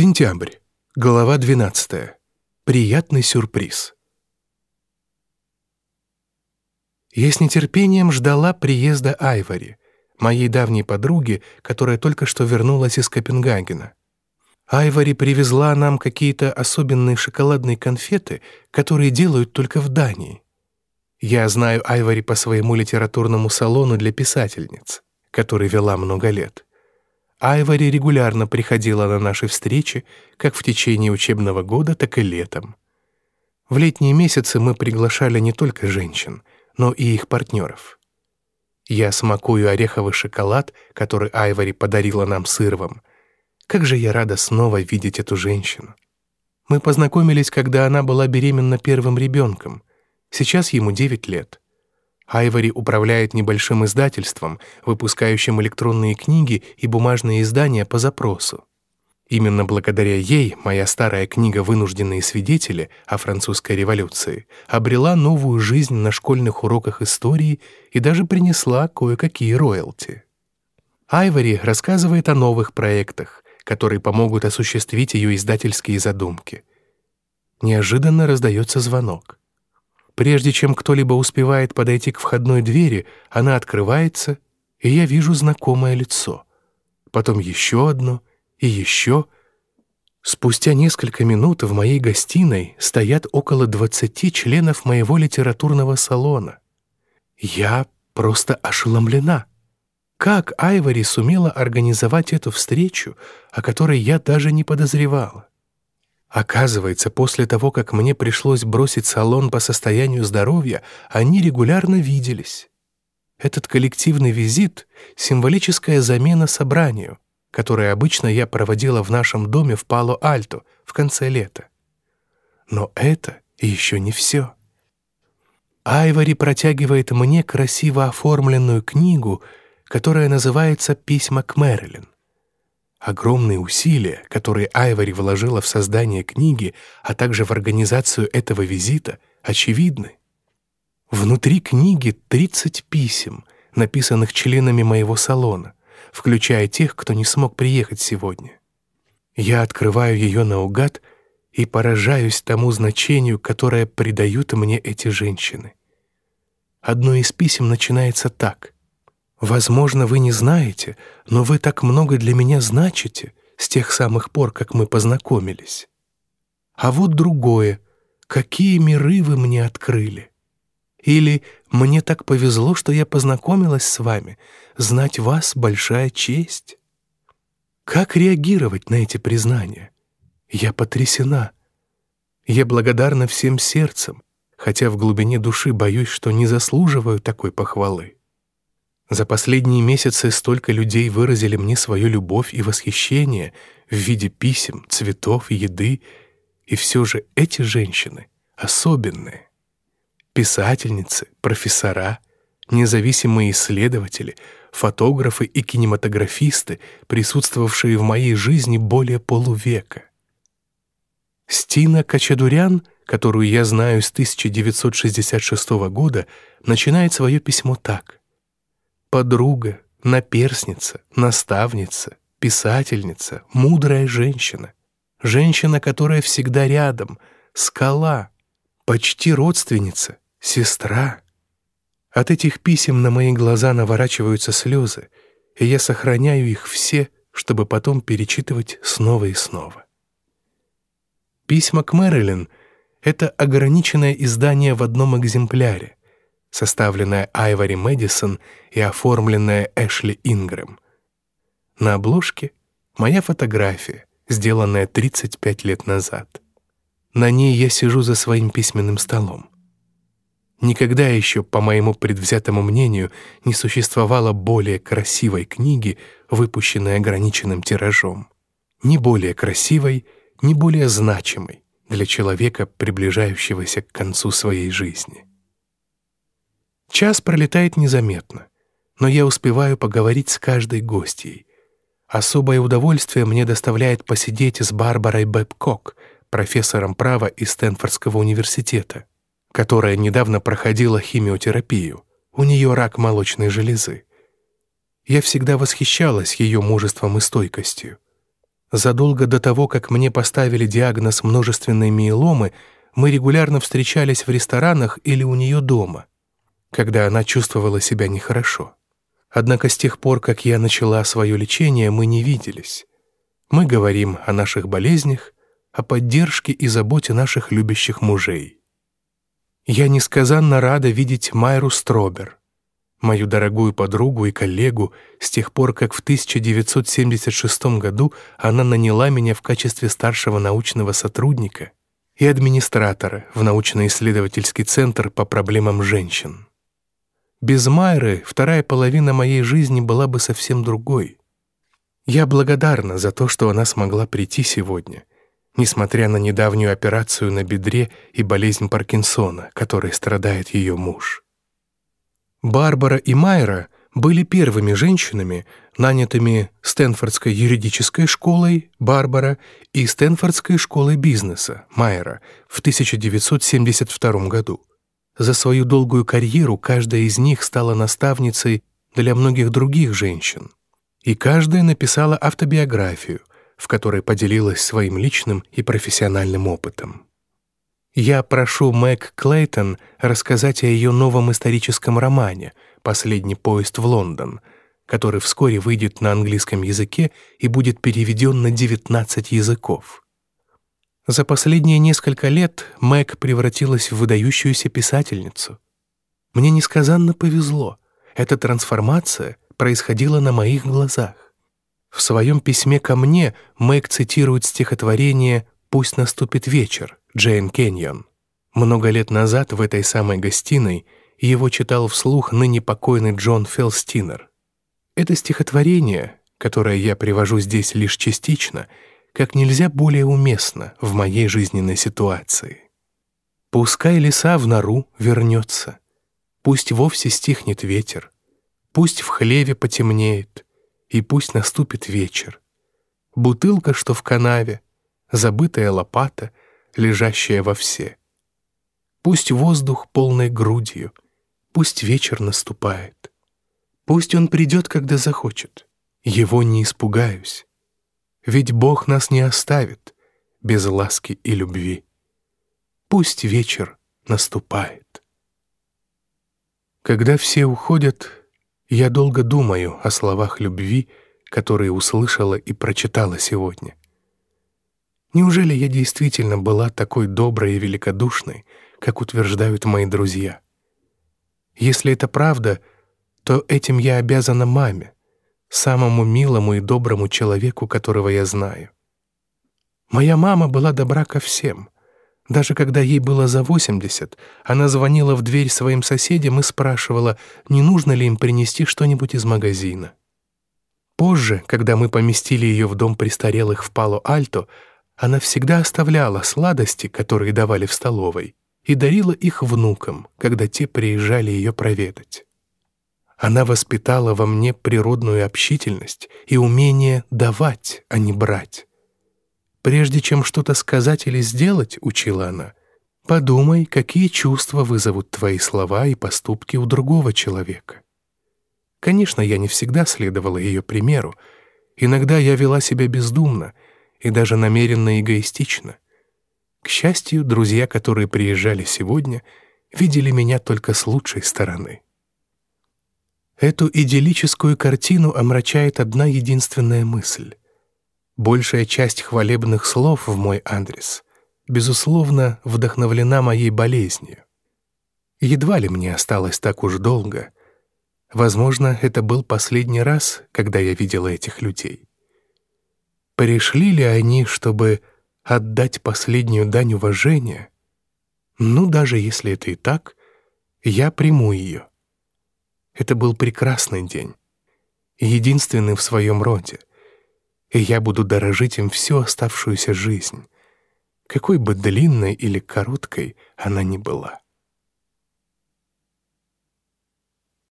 Сентябрь. Глава 12. Приятный сюрприз. Я с нетерпением ждала приезда Айвори, моей давней подруги, которая только что вернулась из Копенгагена. Айвори привезла нам какие-то особенные шоколадные конфеты, которые делают только в Дании. Я знаю Айвори по своему литературному салону для писательниц, который вела много лет. Айвори регулярно приходила на наши встречи, как в течение учебного года, так и летом. В летние месяцы мы приглашали не только женщин, но и их партнеров. Я смакую ореховый шоколад, который Айвори подарила нам с. Как же я рада снова видеть эту женщину. Мы познакомились, когда она была беременна первым ребенком. Сейчас ему 9 лет. Айвори управляет небольшим издательством, выпускающим электронные книги и бумажные издания по запросу. Именно благодаря ей моя старая книга «Вынужденные свидетели» о французской революции обрела новую жизнь на школьных уроках истории и даже принесла кое-какие роялти. Айвори рассказывает о новых проектах, которые помогут осуществить ее издательские задумки. Неожиданно раздается звонок. Прежде чем кто-либо успевает подойти к входной двери, она открывается, и я вижу знакомое лицо. Потом еще одно и еще. Спустя несколько минут в моей гостиной стоят около 20 членов моего литературного салона. Я просто ошеломлена. Как Айвори сумела организовать эту встречу, о которой я даже не подозревала? Оказывается, после того, как мне пришлось бросить салон по состоянию здоровья, они регулярно виделись. Этот коллективный визит — символическая замена собранию, которое обычно я проводила в нашем доме в Пало-Альто в конце лета. Но это еще не все. Айвори протягивает мне красиво оформленную книгу, которая называется «Письма к Мэрилин». Огромные усилия, которые Айвори вложила в создание книги, а также в организацию этого визита, очевидны. Внутри книги 30 писем, написанных членами моего салона, включая тех, кто не смог приехать сегодня. Я открываю ее наугад и поражаюсь тому значению, которое придают мне эти женщины. Одно из писем начинается так — Возможно, вы не знаете, но вы так много для меня значите с тех самых пор, как мы познакомились. А вот другое. Какие миры вы мне открыли? Или «Мне так повезло, что я познакомилась с вами. Знать вас — большая честь». Как реагировать на эти признания? Я потрясена. Я благодарна всем сердцем, хотя в глубине души боюсь, что не заслуживаю такой похвалы. За последние месяцы столько людей выразили мне свою любовь и восхищение в виде писем, цветов, еды, и все же эти женщины особенные. Писательницы, профессора, независимые исследователи, фотографы и кинематографисты, присутствовавшие в моей жизни более полувека. Стина Качадурян, которую я знаю с 1966 года, начинает свое письмо так подруга, наперсница, наставница, писательница, мудрая женщина, женщина, которая всегда рядом, скала, почти родственница, сестра. От этих писем на мои глаза наворачиваются слезы, и я сохраняю их все, чтобы потом перечитывать снова и снова. Письма к Мэрилин — это ограниченное издание в одном экземпляре, составленная Айвори Мэдисон и оформленная Эшли Ингрэм. На обложке моя фотография, сделанная 35 лет назад. На ней я сижу за своим письменным столом. Никогда еще, по моему предвзятому мнению, не существовало более красивой книги, выпущенной ограниченным тиражом. Не более красивой, не более значимой для человека, приближающегося к концу своей жизни. Час пролетает незаметно, но я успеваю поговорить с каждой гостьей. Особое удовольствие мне доставляет посидеть с Барбарой Бэбкок, профессором права из Стэнфордского университета, которая недавно проходила химиотерапию. У нее рак молочной железы. Я всегда восхищалась ее мужеством и стойкостью. Задолго до того, как мне поставили диагноз множественной миеломы, мы регулярно встречались в ресторанах или у нее дома, когда она чувствовала себя нехорошо. Однако с тех пор, как я начала свое лечение, мы не виделись. Мы говорим о наших болезнях, о поддержке и заботе наших любящих мужей. Я несказанно рада видеть Майру Стробер, мою дорогую подругу и коллегу с тех пор, как в 1976 году она наняла меня в качестве старшего научного сотрудника и администратора в научно-исследовательский центр по проблемам женщин. Без Майры вторая половина моей жизни была бы совсем другой. Я благодарна за то, что она смогла прийти сегодня, несмотря на недавнюю операцию на бедре и болезнь Паркинсона, которой страдает ее муж. Барбара и Майра были первыми женщинами, нанятыми Стэнфордской юридической школой Барбара и Стэнфордской школой бизнеса Майра в 1972 году. За свою долгую карьеру каждая из них стала наставницей для многих других женщин. И каждая написала автобиографию, в которой поделилась своим личным и профессиональным опытом. Я прошу Мэг Клейтон рассказать о ее новом историческом романе «Последний поезд в Лондон», который вскоре выйдет на английском языке и будет переведен на 19 языков. За последние несколько лет Мэг превратилась в выдающуюся писательницу. Мне несказанно повезло. Эта трансформация происходила на моих глазах. В своем письме ко мне Мэг цитирует стихотворение «Пусть наступит вечер», Джейн Кеньон. Много лет назад в этой самой гостиной его читал вслух ныне покойный Джон Фелстинер. Это стихотворение, которое я привожу здесь лишь частично, как нельзя более уместно в моей жизненной ситуации. Пускай леса в нору вернется, пусть вовсе стихнет ветер, пусть в хлеве потемнеет, и пусть наступит вечер. Бутылка, что в канаве, забытая лопата — лежащая во все. Пусть воздух полной грудью, пусть вечер наступает. Пусть он придет, когда захочет. Его не испугаюсь. Ведь Бог нас не оставит без ласки и любви. Пусть вечер наступает. Когда все уходят, я долго думаю о словах любви, которые услышала и прочитала сегодня. Неужели я действительно была такой доброй и великодушной, как утверждают мои друзья? Если это правда, то этим я обязана маме, самому милому и доброму человеку, которого я знаю. Моя мама была добра ко всем. Даже когда ей было за 80, она звонила в дверь своим соседям и спрашивала, не нужно ли им принести что-нибудь из магазина. Позже, когда мы поместили ее в дом престарелых в Пало-Альто, она всегда оставляла сладости, которые давали в столовой, и дарила их внукам, когда те приезжали ее проведать. Она воспитала во мне природную общительность и умение давать, а не брать. Прежде чем что-то сказать или сделать, учила она, подумай, какие чувства вызовут твои слова и поступки у другого человека. Конечно, я не всегда следовала ее примеру. Иногда я вела себя бездумно — и даже намеренно эгоистично. К счастью, друзья, которые приезжали сегодня, видели меня только с лучшей стороны. Эту идиллическую картину омрачает одна единственная мысль. Большая часть хвалебных слов в мой адрес, безусловно, вдохновлена моей болезнью. Едва ли мне осталось так уж долго. Возможно, это был последний раз, когда я видела этих людей. Пришли ли они, чтобы отдать последнюю дань уважения? Ну, даже если это и так, я приму ее. Это был прекрасный день, единственный в своем роде, и я буду дорожить им всю оставшуюся жизнь, какой бы длинной или короткой она ни была.